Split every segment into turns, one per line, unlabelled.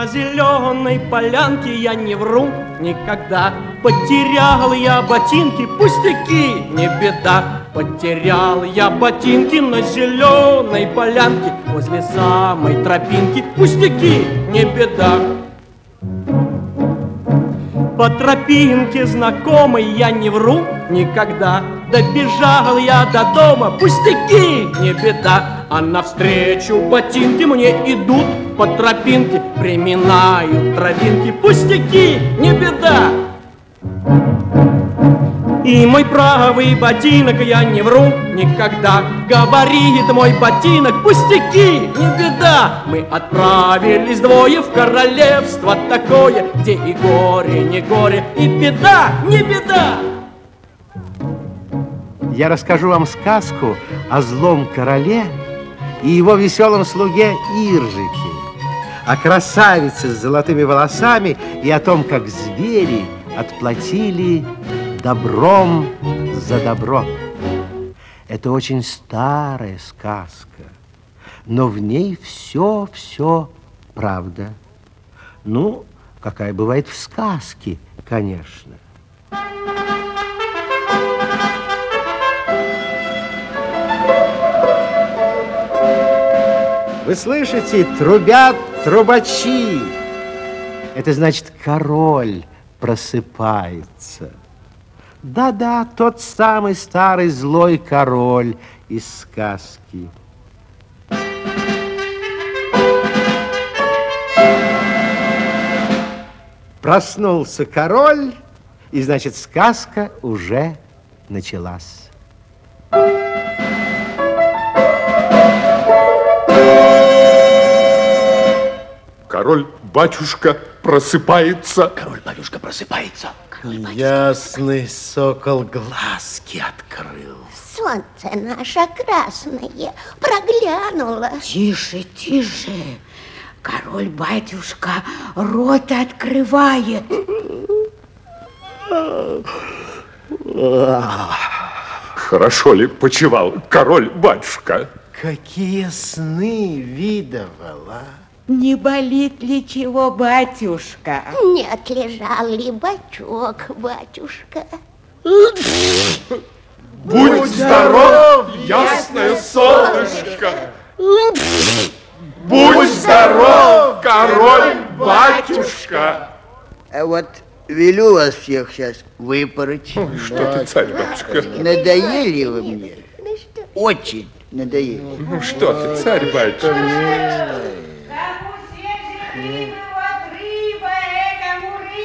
На зеленой полянке я не вру. Никогда Потерял я ботинки, пустяки, не беда. Потерял я ботинки на зеленой полянке Возле самой тропинки, пустяки, не беда. По тропинке знакомой я не вру. Никогда Добежал я до дома, пустяки, не беда. А навстречу ботинки мне идут по тропинке Приминают травинки, пустяки, не беда. И мой правый ботинок, я не вру никогда. Говорит мой ботинок, пустяки, не беда. Мы отправились двое в королевство такое Где и горе, не горе, и беда, не беда.
Я расскажу вам сказку о злом короле и его веселом слуге Иржике О красавице с золотыми волосами и о том, как звери отплатили добром за добро. Это очень старая сказка, но в ней все-все правда. Ну, какая бывает в сказке, конечно. Вы слышите, трубят трубачи. Это значит, король просыпается. Да-да, тот самый старый злой король из сказки. Проснулся король, и, значит, сказка уже началась.
Король-батюшка просыпается.
Король-батюшка просыпается.
Ясный сокол глазки открыл.
Солнце наше красное проглянуло.
Тише, тише. Король-батюшка рот открывает.
Хорошо ли почевал король-батюшка?
Какие сны видывала.
Не болит ли чего, батюшка?
Не отлежал ли бачок, батюшка?
Будь здоров, ясное солнышко! Будь здоров, король-батюшка!
А вот велю вас всех сейчас выпороть.
Что ты, царь-батюшка?
Надоели вы мне? Очень надоели.
Ну что ты, царь-батюшка?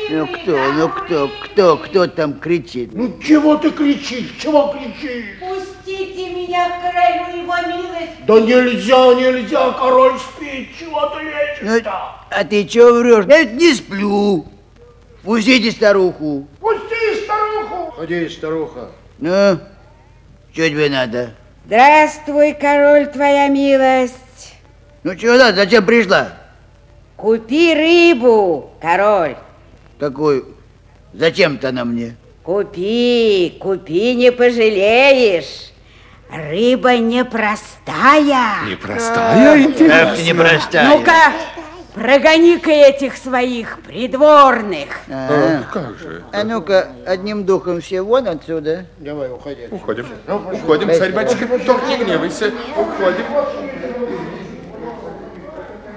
Ну кто, ну кто, кто, кто там кричит?
Ну чего ты кричишь? Чего кричишь?
Пустите меня к королю его милость.
Да нельзя, нельзя, король спит. Чего ты
Ну,
лезешь-то?
а ты чего врешь? Я ведь не сплю. Пустите старуху.
Пусти старуху.
Ходи, старуха.
Ну, что тебе надо?
Здравствуй, король, твоя милость.
Ну чего надо, зачем пришла?
Купи рыбу, король.
Какой? Зачем-то она мне?
Купи, купи, не пожалеешь. Рыба непростая.
Непростая,
Как
интересно.
непростая.
Ну-ка, прогони-ка этих своих придворных.
А,
Как же?
а ну-ка, одним духом все вон отсюда.
Давай, уходи.
Уходим. Уходим, царь-батюшка. Только не гневайся. Уходим.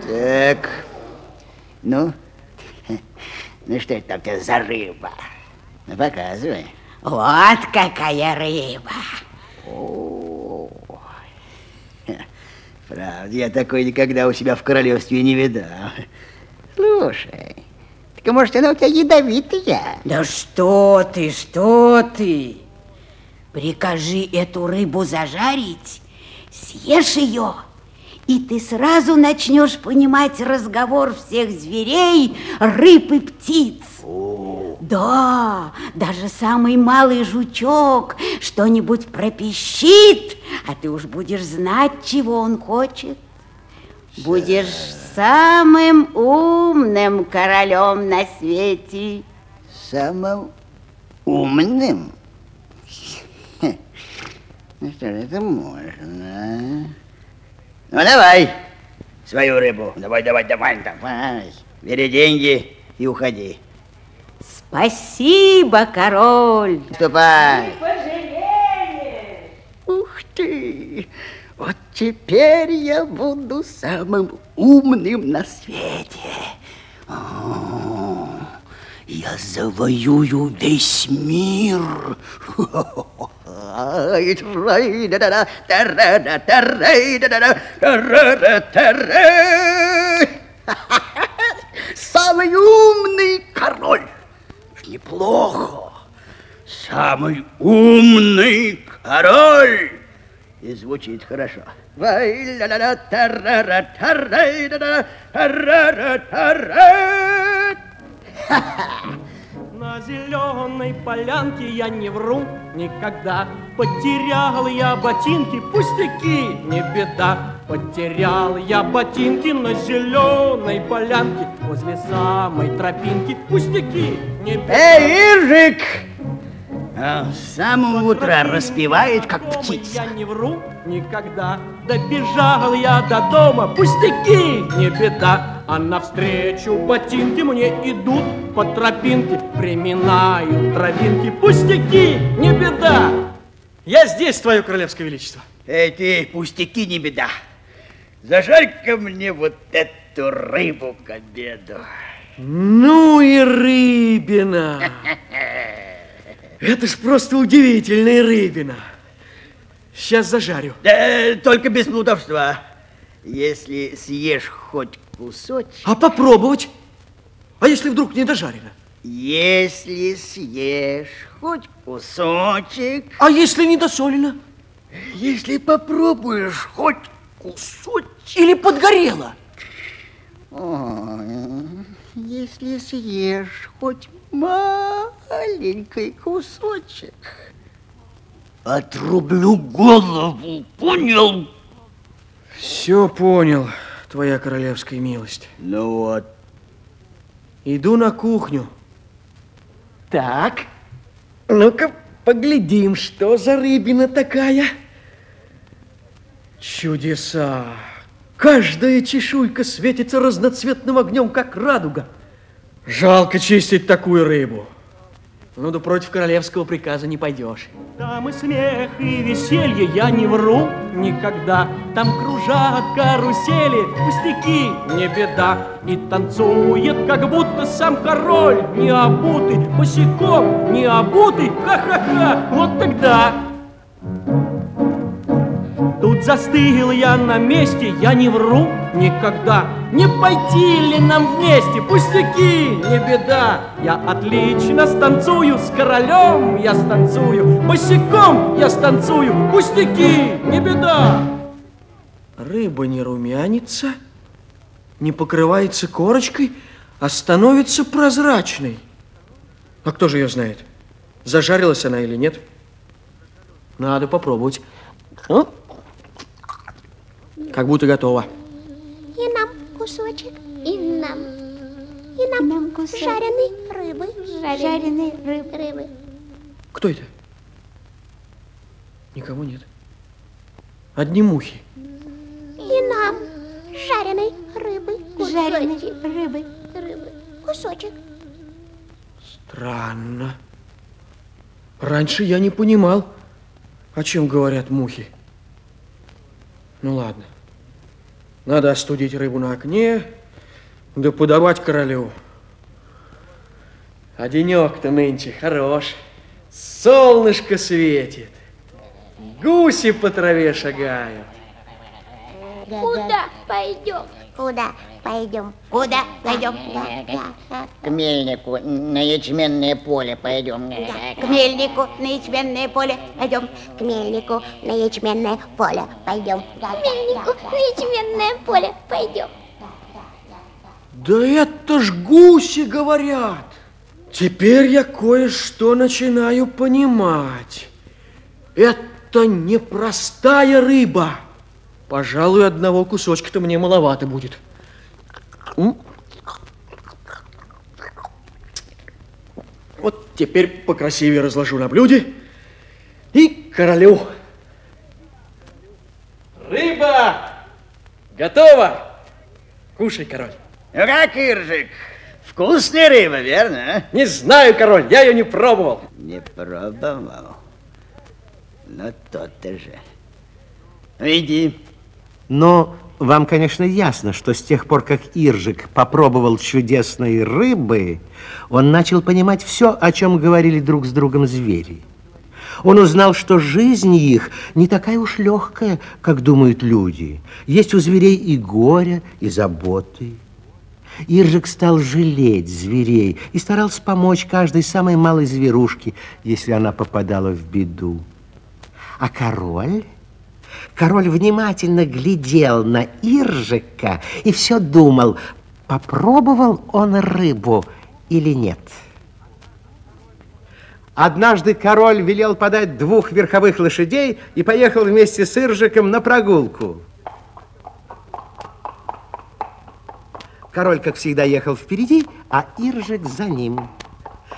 Так, ну, ну что это там за рыба? Ну, показывай.
Вот какая рыба.
Правда, я такой никогда у себя в королевстве не видал. Слушай, так может она у тебя ядовитая?
Да что ты, что ты? Прикажи эту рыбу зажарить, съешь ее, и ты сразу начнешь понимать разговор всех зверей, рыб и птиц. Да, даже самый малый жучок что-нибудь пропищит, а ты уж будешь знать, чего он хочет. Будешь самым умным королем на свете.
Самым умным? Ну что это можно. Ну, давай свою рыбу. Давай, давай, давай, давай. Бери деньги и уходи.
Спасибо, король.
Ступай. Ух ты! Вот теперь я буду самым умным на свете. О, Я завоюю весь мир. Ай, Самый умный король. Неплохо. Самый умный король. И звучит хорошо. Вай-ля-ля-ля,
На зеленой полянке я не вру. Никогда. Потерял я ботинки, пустяки, не беда. Потерял я ботинки на зеленой полянке Возле самой тропинки, пустяки, не беда.
Эй, Иржик! А, С самого утра распевает, как птица.
Я не вру. Никогда. Добежал я до дома, пустяки, не беда А навстречу ботинки мне идут по тропинке. Приминают травинки, пустяки, не беда. Я здесь, твое королевское величество.
Эй, ты, пустяки, не беда. Зажарь-ка мне вот эту рыбу к обеду.
Ну и рыбина. Это ж просто удивительная рыбина. Сейчас зажарю.
Да, только без плутовства. Если съешь хоть кусочек,
А попробовать? А если вдруг не дожарено?
если съешь хоть кусочек,
А если не досолено?
если попробуешь хоть кусочек,
Или подгорело?
Ой, если съешь хоть маленький кусочек, отрублю голову, понял?
Все понял, твоя королевская милость.
Ну вот,
Иду на кухню. Так, ну-ка поглядим, что за рыбина такая. Чудеса! Каждая чешуйка светится разноцветным огнем, как радуга. Жалко чистить такую рыбу. Ну да против королевского приказа не пойдешь. Там и смех, и веселье, я не вру никогда. Там кружат карусели, пустяки, не беда. И танцует, как будто сам король, не обутый, босиком, не обутый, ха-ха-ха, вот тогда. Тут застыл я на месте, я не вру никогда. Не пойти ли нам вместе, пустяки, не беда. Я отлично станцую с королем, я станцую, босиком я станцую, пустяки, не беда. Рыба не румянится, не покрывается корочкой, а становится прозрачной. А кто же ее знает, зажарилась она или нет? Надо попробовать. Как будто готово.
И нам кусочек. И нам. И нам, жареной рыбы. Жареной рыбы. рыбы.
Кто это? Никого нет. Одни мухи.
И нам жареной рыбы. Жареной рыбы. Рыбы. Кусочек.
Странно. Раньше я не понимал, о чем говорят мухи. Ну ладно. Надо остудить рыбу на окне, да подавать королю. А денек-то нынче хорош. Солнышко светит. Гуси по траве шагают.
Куда пойдем? Куда пойдем? Куда пойдем? Да, да, да.
К мельнику на ячменное поле пойдем.
К мельнику на ячменное поле пойдем. К мельнику на ячменное поле пойдем. К мельнику на ячменное поле пойдем.
Да это ж гуси говорят. Теперь я кое-что начинаю понимать. Это непростая рыба. Пожалуй, одного кусочка-то мне маловато будет. Вот теперь покрасивее разложу на блюде и королю. Рыба готова. Кушай, король.
Ну как, Иржик, вкусная рыба, верно? а?
Не знаю, король, я ее не пробовал.
Не пробовал. Ну, то-то же. Ну, иди.
Но вам, конечно, ясно, что с тех пор, как Иржик попробовал чудесной рыбы, он начал понимать все, о чем говорили друг с другом звери. Он узнал, что жизнь их не такая уж легкая, как думают люди. Есть у зверей и горе, и заботы. Иржик стал жалеть зверей и старался помочь каждой самой малой зверушке, если она попадала в беду. А король... Король внимательно глядел на Иржика и все думал, попробовал он рыбу или нет. Однажды король велел подать двух верховых лошадей и поехал вместе с Иржиком на прогулку. Король, как всегда, ехал впереди, а Иржик за ним.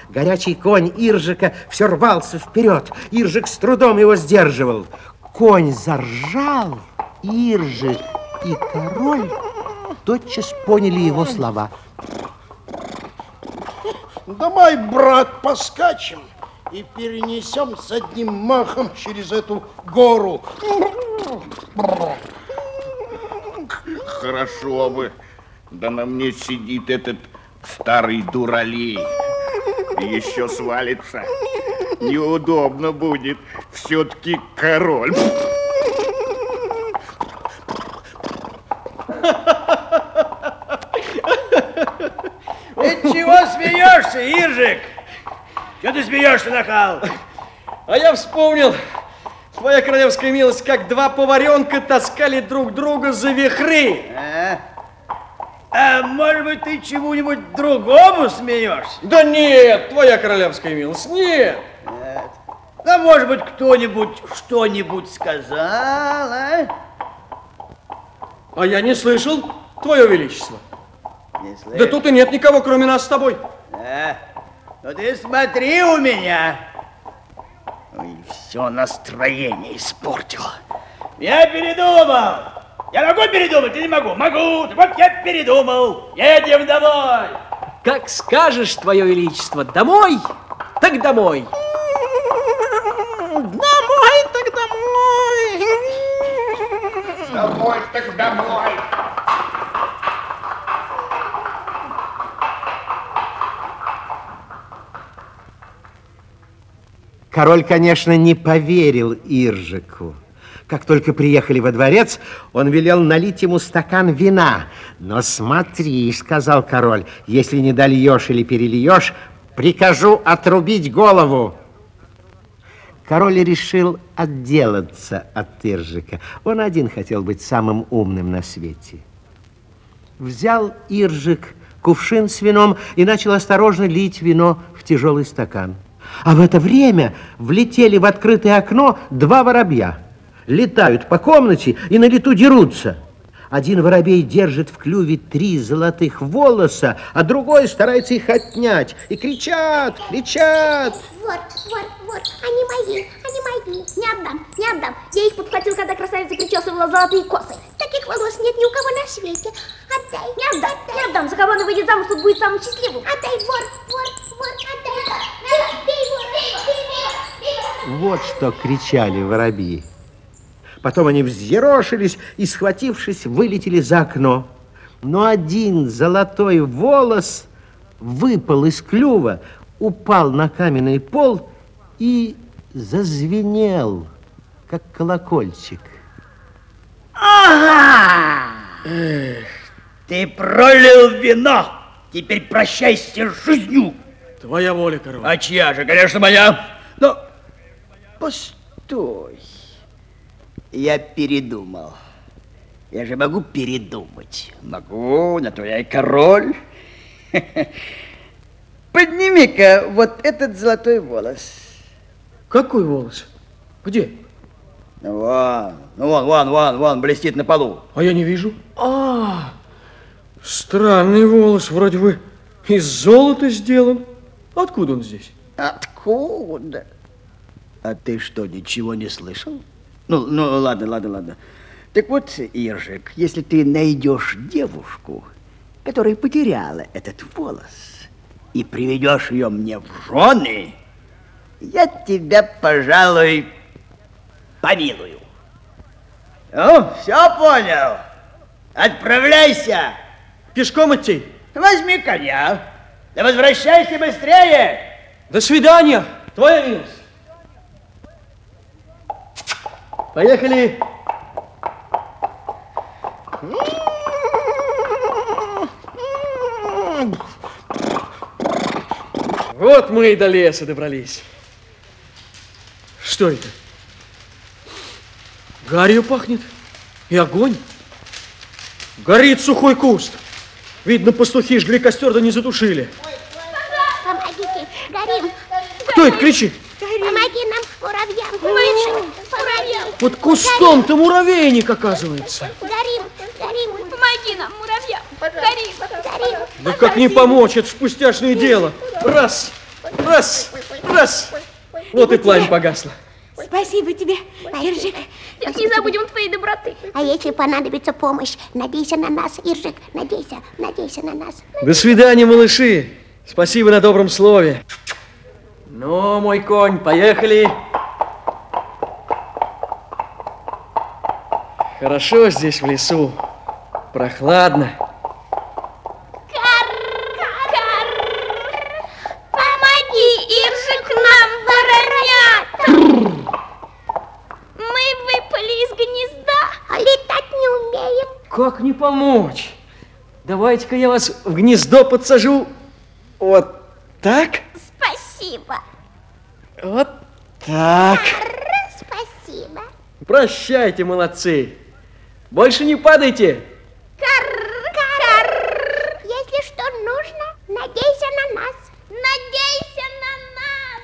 Горячий конь Иржика все рвался вперед. Иржик с трудом его сдерживал. Конь заржал, Иржик и король тотчас поняли его слова.
Давай, брат, поскачем и перенесем с одним махом через эту гору.
Хорошо бы. Да на мне сидит этот старый дуралей. Еще свалится. Неудобно будет. Все-таки король.
Ты чего смеешься, Иржик? Чего ты смеешься, Накал?
А я вспомнил, твоя королевская милость, как два поваренка таскали друг друга за вихры.
А? А может быть, ты чему-нибудь другому смеешься?
Да нет, твоя королевская милость, нет.
Да, может быть, кто-нибудь что-нибудь сказал, а?
А я не слышал, твое величество.
Не слышишь?
Да тут и нет никого, кроме нас с тобой.
Да. Ну ты смотри у меня. Ой, все настроение испортил. Я передумал. Я могу передумать, ты не могу? Могу. Так вот я передумал. Едем домой.
Как скажешь, твое величество, домой, так домой.
Домой так домой.
Домой так домой.
Король, конечно, не поверил Иржику. Как только приехали во дворец, он велел налить ему стакан вина. Но смотри, сказал король, если не дольешь или перельешь, прикажу отрубить голову. Король решил отделаться от Иржика. Он один хотел быть самым умным на свете. Взял Иржик кувшин с вином и начал осторожно лить вино в тяжелый стакан. А в это время влетели в открытое окно два воробья. Летают по комнате и на лету дерутся. Один воробей держит в клюве три золотых волоса, а другой старается их отнять. И кричат, кричат.
Вот, вот, вот, они мои, они мои. Не отдам, не отдам. Я их подхватил, когда красавица причесывала золотые косы. Таких волос нет ни у кого на свете. Отдай, не отдам, не отдам. За кого она выйдет замуж, тут будет самым счастливым. Отдай, вор, вор, вор, отдай. Отдай, вор, отдай, вор.
Вот что кричали воробьи. Потом они взъерошились и, схватившись, вылетели за окно. Но один золотой волос выпал из клюва, упал на каменный пол и зазвенел, как колокольчик.
Ага! Ты пролил вино. Теперь прощайся с жизнью.
Твоя воля, король.
А чья же, конечно, моя. Но постой. Я передумал. Я же могу передумать. Могу, на то я и король. Подними-ка вот этот золотой волос.
Какой волос? Где?
Ну, вон, ну, вон, вон, вон, вон, блестит на полу.
А я не вижу. А, странный волос, вроде бы из золота сделан. Откуда он здесь?
Откуда? А ты что, ничего не слышал? Ну, ну, ладно, ладно, ладно. Так вот, Иржик, если ты найдешь девушку которая потеряла этот волос, и приведешь ее мне в жены, я тебя, пожалуй, помилую. Ну, все понял. Отправляйся.
Пешком идти.
Возьми коня. Да возвращайся быстрее.
До свидания, твоя милость. Поехали. Вот мы и до леса добрались. Что это? Гарью пахнет и огонь. Горит сухой куст. Видно, пастухи жгли костер, да не затушили.
Помогите, горим.
Кто это кричит?
Помоги нам, муравьям. Мыши, муравьям.
Под кустом-то муравейник, оказывается.
Горим, горим. Помоги нам, муравьям. Горим, горим.
Да как не помочь, это ж пустяшное дело. Раз, раз, раз. Вот и пламя погасло.
Спасибо тебе, Иржик.
Не забудем твоей доброты. А если понадобится помощь, надейся на нас, Иржик. Надейся, надейся на нас.
До свидания, малыши. Спасибо на добром слове. Ну, мой конь, поехали. Хорошо здесь в лесу. Прохладно.
Помоги, Иржик, нам воронят. Мы выпали из гнезда, а летать не умеем.
Как не помочь? Давайте-ка я вас в гнездо подсажу. Вот так,
Спасибо.
вот так.
Спасибо.
Прощайте, молодцы. Больше не падайте.
Если что нужно, надейся на нас. Надейся на нас.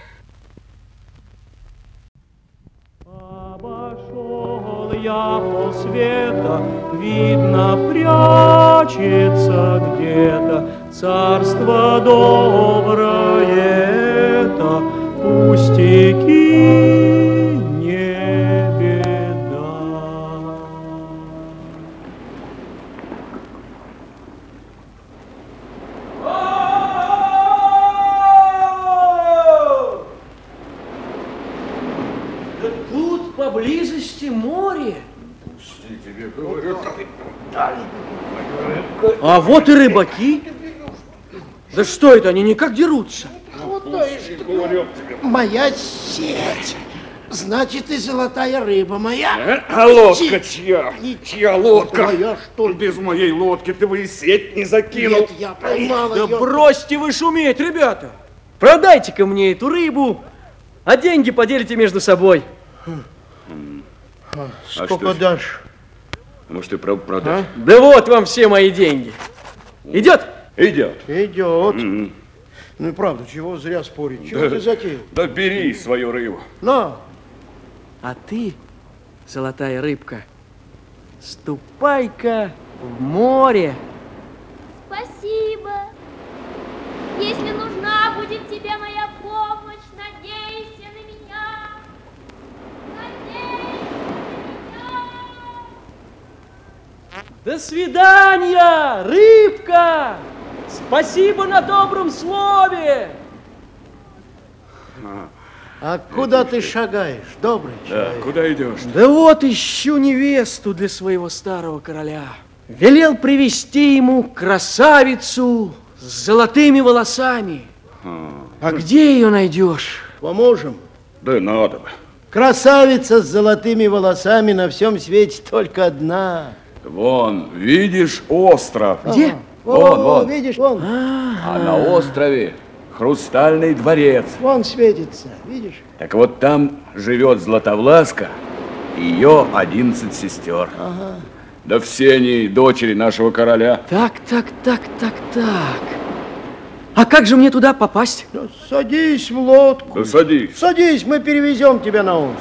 Обошел я полсвета, видно, прячется где-то царство доброе это, пустяки А вот и рыбаки. Да что это, они никак дерутся?
Моя сеть. Значит, и золотая рыба моя.
А лодка чья? Чья лодка?
Моя, что ли?
Без моей лодки ты бы и сеть не закинул.
Нет, я поймала
Да
ее.
бросьте вы шуметь, ребята. Продайте-ка мне эту рыбу, а деньги поделите между собой.
Сколько дашь?
Может, ты прав продашь?
Да вот вам все мои деньги. Идет?
Идет.
Идет. Ну и правда, чего зря спорить? Чего ты затеял?
Да бери свою рыбу.
На,
А ты, золотая рыбка, ступай-ка в море.
Спасибо. Если нужна будет тебе моя
До свидания, рыбка! Спасибо на добром слове!
а куда ты шагаешь, добрый
Да,
человек?
куда идешь?
Да вот ищу невесту для своего старого короля. Велел привести ему красавицу с золотыми волосами. А где ее найдешь?
Поможем.
Да надо бы.
Красавица с золотыми волосами на всем свете только одна.
Вон, видишь остров?
Где?
Вон,
О,
вон.
видишь, вон,
А на острове хрустальный дворец.
вон светится, видишь?
Так вот там живет Златовласка и ее одиннадцать сестер. Да все они дочери нашего короля.
Так, так, так, так, так. А как же мне туда попасть?
Ну, садись в лодку.
Да садись.
Садись, мы перевезем тебя на остров.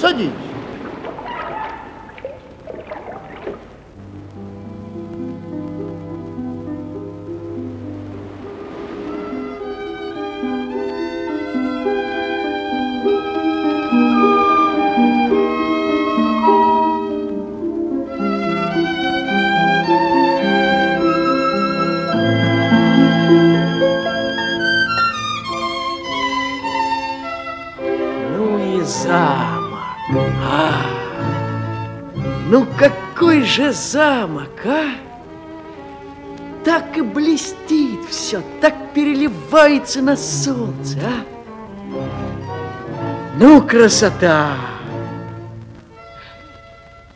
Садись.
Же замок, а? Так и блестит все, так переливается на солнце, а? Ну, красота!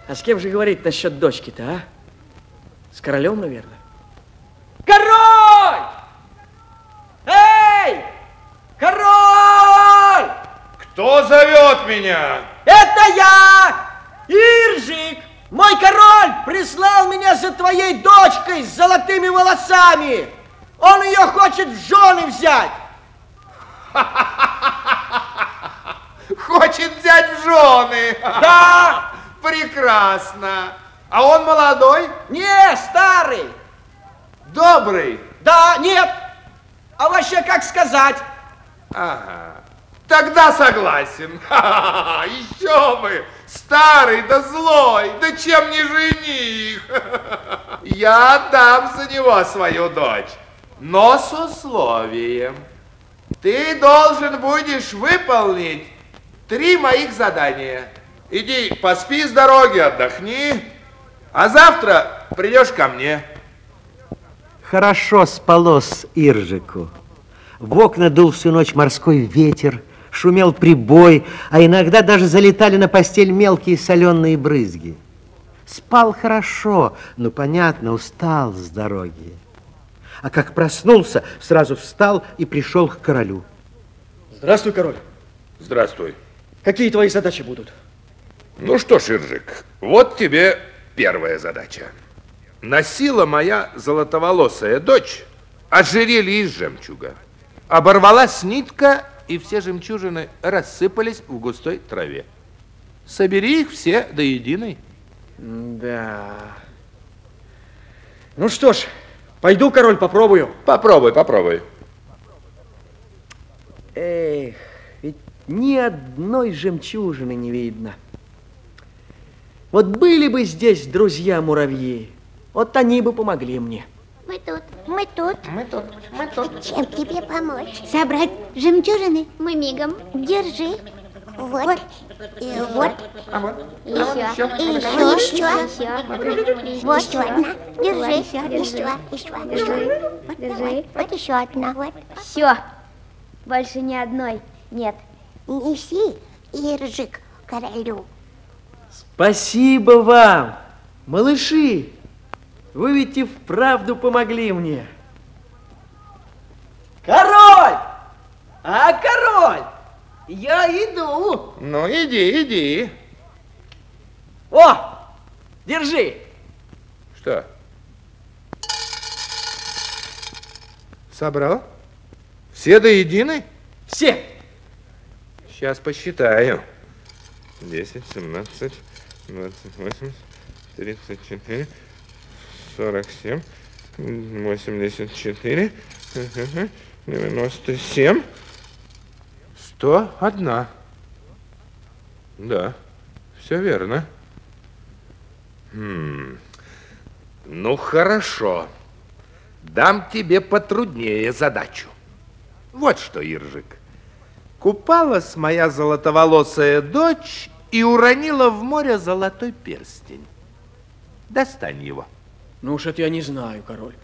А с кем же говорить насчет дочки-то, а? С королем, наверное. Король! Эй! Король!
Кто зовет меня?
Это я! Иржик! Мой король прислал меня за твоей дочкой с золотыми волосами! Он ее хочет в жены взять!
Хочет взять в жены.
Да!
Прекрасно. А он молодой?
Не, старый!
Добрый?
Да, нет! А вообще, как сказать?
Ага. Тогда согласен. Ха-ха-ха, Еще бы. Старый да злой, да чем не жених. Я отдам за него свою дочь, но с условием. Ты должен будешь выполнить три моих задания. Иди поспи с дороги, отдохни, а завтра придешь ко мне.
Хорошо спалось Иржику. В окна дул всю ночь морской ветер, шумел прибой, а иногда даже залетали на постель мелкие соленые брызги. Спал хорошо, но, понятно, устал с дороги. А как проснулся, сразу встал и пришел к королю.
Здравствуй, король.
Здравствуй.
Какие твои задачи будут?
Ну что ж, Иржик, вот тебе первая задача. Носила моя золотоволосая дочь ожерелье из жемчуга. Оборвалась нитка, и все жемчужины рассыпались в густой траве. Собери их все до единой.
Да. Ну что ж, пойду, король, попробую.
Попробуй, попробуй.
Эх, ведь ни одной жемчужины не видно. Вот были бы здесь друзья-муравьи, вот они бы помогли мне.
Мы тут, мы тут. Мы тут, мы тут. Чем тебе помочь? Собрать жемчужины? Мы мигом. Держи. Вот. И вот. Еще. И еще. Еще. Вот еще одна. Держи. Еще. Еще. Держи. Держи. Вот еще одна. Вот.
Все. Больше ни одной нет.
Неси, Иржик, королю.
Спасибо вам, малыши. Вы ведь и вправду помогли мне. Король! А, король! Я иду.
Ну, иди, иди.
О, держи.
Что? Собрал? Все до единой?
Все.
Сейчас посчитаю. 10, 17, 28, 34, 47, 84, 97, 101. Да, все верно. Хм. Ну, хорошо. Дам тебе потруднее задачу. Вот что, Иржик. Купалась моя золотоволосая дочь и уронила в море золотой перстень. Достань его.
Ну уж это я не знаю, король.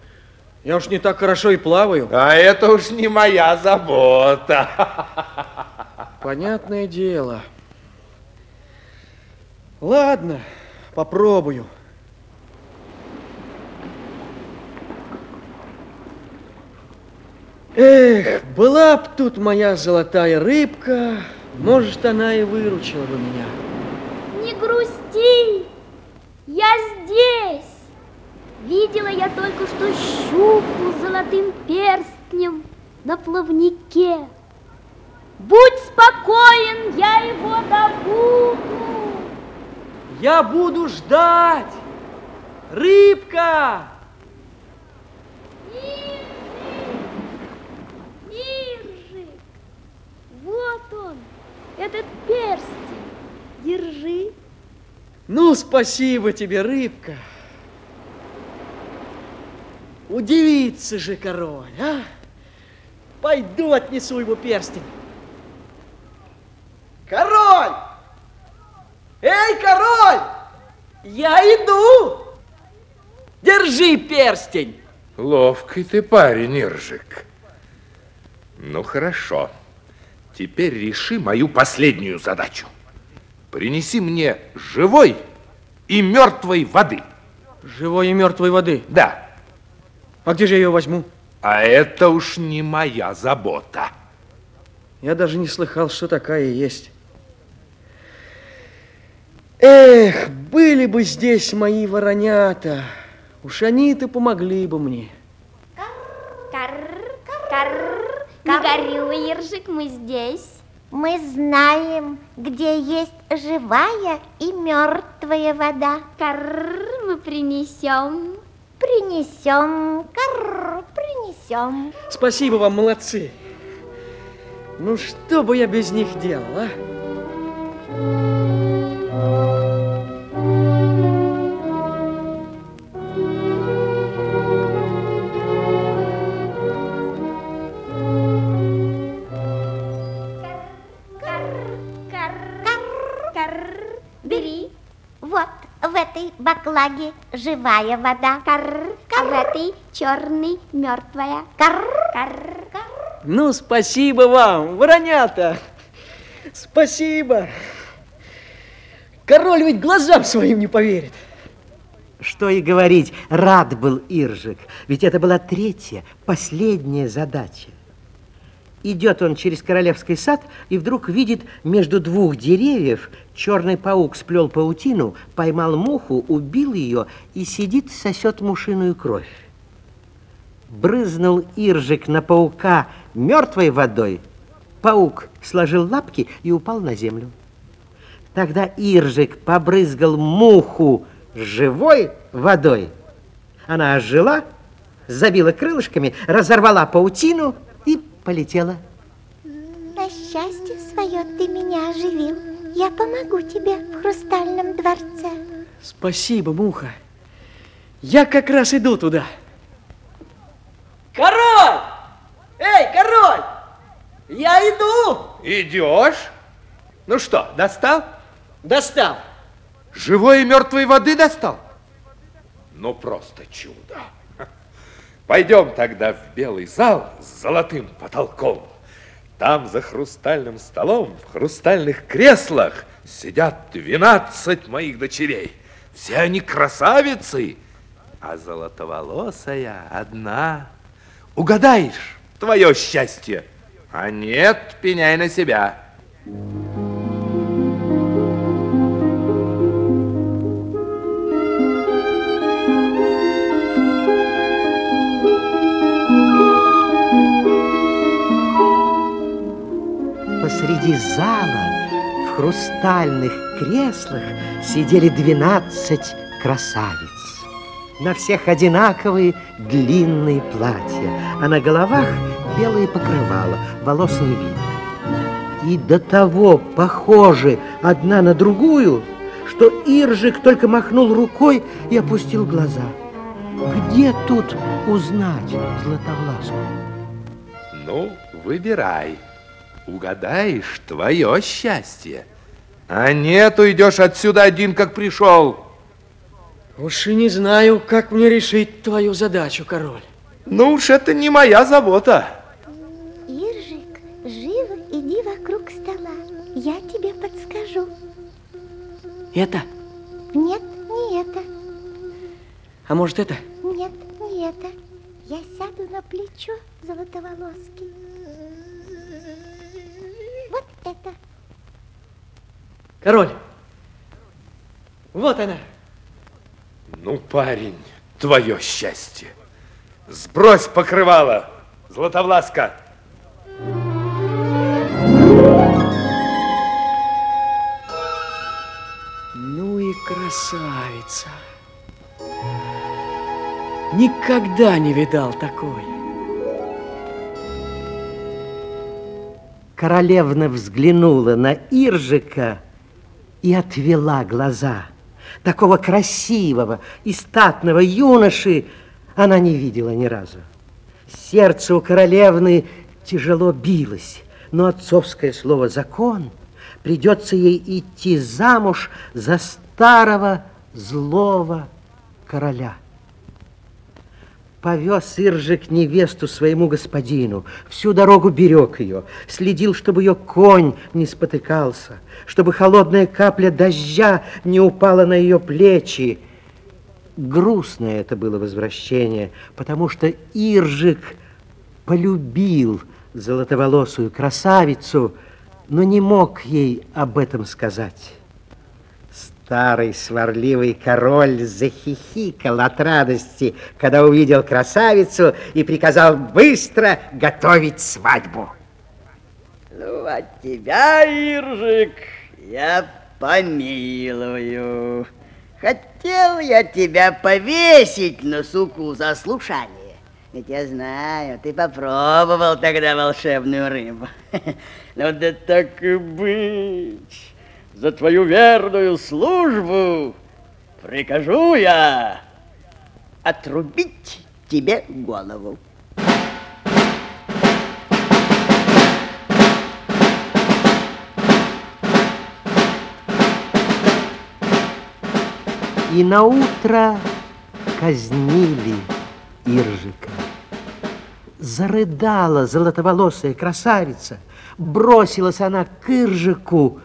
Я уж не так хорошо и плаваю.
А это уж не моя забота.
Понятное дело. Ладно, попробую. Эх, была б тут моя золотая рыбка, может, она и выручила бы меня.
Не грусти, я здесь. Видела я только что щуку с золотым перстнем на плавнике. Будь спокоен, я его добуду.
Я буду ждать. Рыбка!
Иржик, вот он, этот перстень. Держи.
Ну, спасибо тебе, рыбка. Удивится же король, а? Пойду отнесу ему перстень. Король! Эй, король! Я иду! Держи перстень!
Ловкий ты парень, Иржик. Ну, хорошо. Теперь реши мою последнюю задачу. Принеси мне живой и мертвой воды.
Живой и мертвой воды.
Да,
А где же я ее возьму?
а это уж не моя забота.
Я даже не слыхал, что такая есть. Эх, были бы здесь мои воронята. Уж они-то помогли бы мне.
Карр, карр, не горюй, Ержик, мы здесь.
Мы знаем, где есть живая и мертвая вода.
Карр, мы принесем.
Принесем, карр, принесем.
Спасибо вам, молодцы. Ну, что бы я без них делал, а?
Баклаге живая вода.
Карр, а в этой черный мертвая.
Карр,
Карр,
Ну, спасибо вам, воронята. Спасибо. Король ведь глазам своим не поверит.
Что и говорить, рад был Иржик, ведь это была третья, последняя задача. Идет он через королевский сад и вдруг видит между двух деревьев черный паук сплел паутину, поймал муху, убил ее и сидит, сосет мушиную кровь. Брызнул Иржик на паука мертвой водой, паук сложил лапки и упал на землю. Тогда Иржик побрызгал муху живой водой. Она ожила, забила крылышками, разорвала паутину полетела.
на счастье свое ты меня оживил. Я помогу тебе в хрустальном дворце.
Спасибо, муха. Я как раз иду туда. Король! Эй, король! Я иду!
Идешь? Ну что, достал?
Достал.
Живой и мертвой воды достал? Ну, просто чудо. Пойдем тогда в белый зал с золотым потолком. Там за хрустальным столом, в хрустальных креслах сидят 12 моих дочерей. Все они красавицы, а золотоволосая одна. Угадаешь, твое счастье. А нет, пеняй на себя.
Посреди зала в хрустальных креслах сидели 12 красавиц. На всех одинаковые длинные платья, а на головах белые покрывала, волос не видно. И до того похожи одна на другую, что Иржик только махнул рукой и опустил глаза. Где тут узнать Златовласку?
Ну, выбирай. Угадаешь твое счастье. А нет, уйдешь отсюда один, как пришел.
Уж и не знаю, как мне решить твою задачу, король.
Ну уж это не моя забота.
Иржик, живо иди вокруг стола. Я тебе подскажу.
Это?
Нет, не это.
А может это?
Нет, не это. Я сяду на плечо золотоволоски. Вот это.
Король. Вот она.
Ну, парень, твое счастье. Сбрось покрывало, Златовласка.
Ну и красавица. Никогда не видал такой.
Королевна взглянула на Иржика и отвела глаза. Такого красивого и статного юноши она не видела ни разу. Сердце у королевны тяжело билось, но отцовское слово «закон» придется ей идти замуж за старого злого короля. Повез Иржик невесту своему господину, всю дорогу берег ее, следил, чтобы ее конь не спотыкался, чтобы холодная капля дождя не упала на ее плечи. Грустное это было возвращение, потому что Иржик полюбил золотоволосую красавицу, но не мог ей об этом сказать. Старый сварливый король захихикал от радости, когда увидел красавицу и приказал быстро готовить свадьбу.
Ну, а тебя, Иржик, я помилую. Хотел я тебя повесить на суку за слушание. Ведь я знаю, ты попробовал тогда волшебную рыбу. Ну да так и быть. За твою верную службу прикажу я отрубить тебе голову.
И на утро казнили Иржика. Зарыдала золотоволосая красавица, бросилась она к Иржику,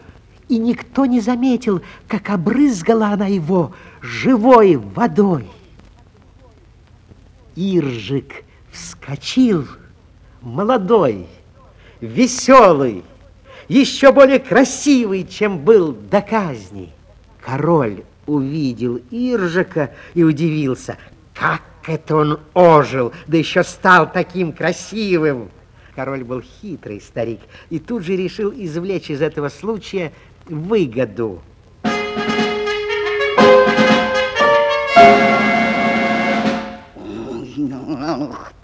и никто не заметил, как обрызгала она его живой водой. Иржик вскочил, молодой, веселый, еще более красивый, чем был до казни. Король увидел Иржика и удивился, как это он ожил, да еще стал таким красивым. Король был хитрый старик и тут же решил извлечь из этого случая выгоду.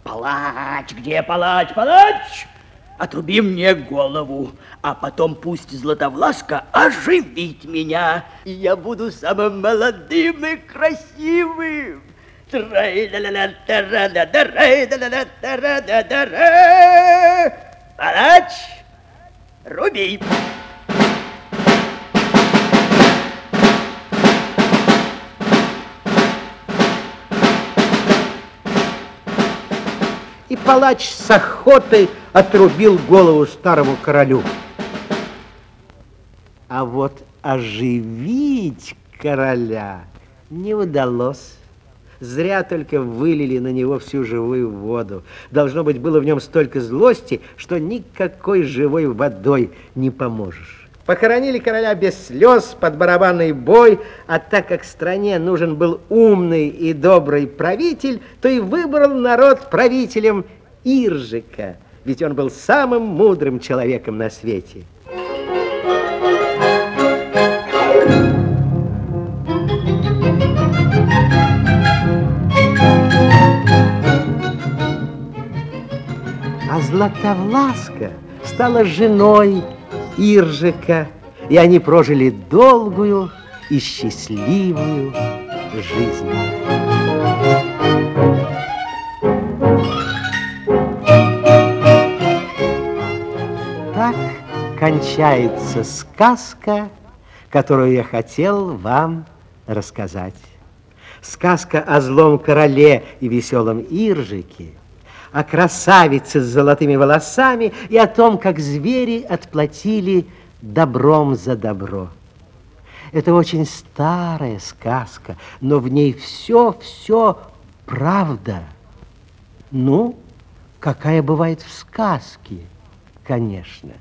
Палач, где палач, палач? Отруби мне голову, а потом пусть Златовласка оживит меня, и я буду самым молодым и красивым. Палач, руби.
И палач с охотой отрубил голову старому королю. А вот оживить короля не удалось. Зря только вылили на него всю живую воду. Должно быть, было в нем столько злости, что никакой живой водой не поможешь. Похоронили короля без слез, под барабанный бой, а так как стране нужен был умный и добрый правитель, то и выбрал народ правителем Иржика, ведь он был самым мудрым человеком на свете. А Златовласка стала женой Иржика, и они прожили долгую и счастливую жизнь. Так кончается сказка, которую я хотел вам рассказать. Сказка о злом короле и веселом Иржике, о красавице с золотыми волосами и о том, как звери отплатили добром за добро. Это очень старая сказка, но в ней все-все правда. Ну, какая бывает в сказке, конечно.